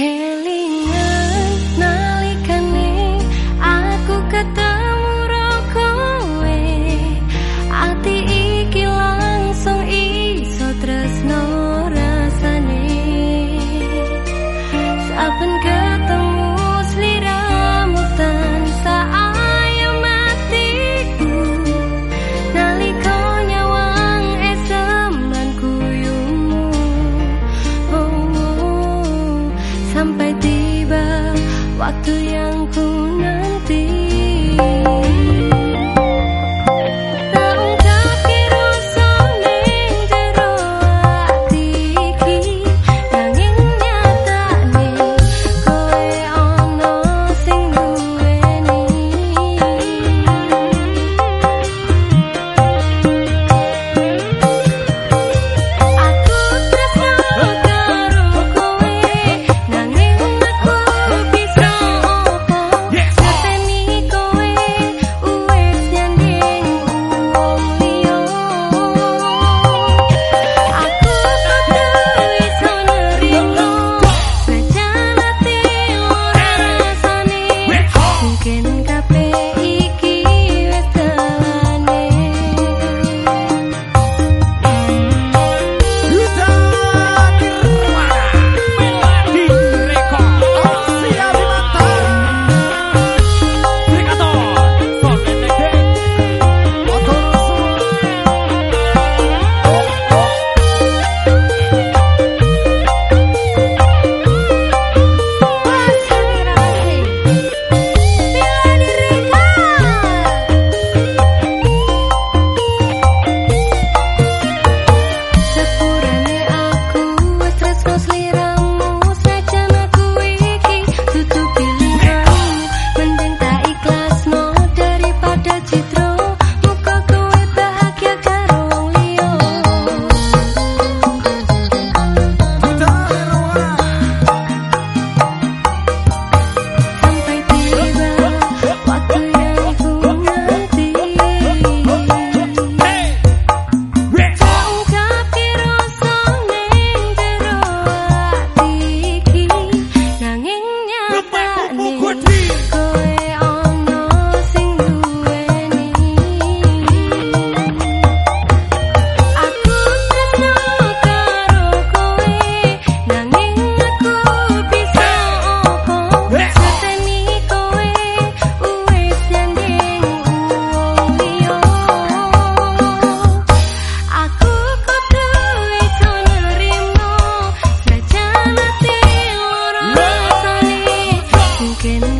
care. que no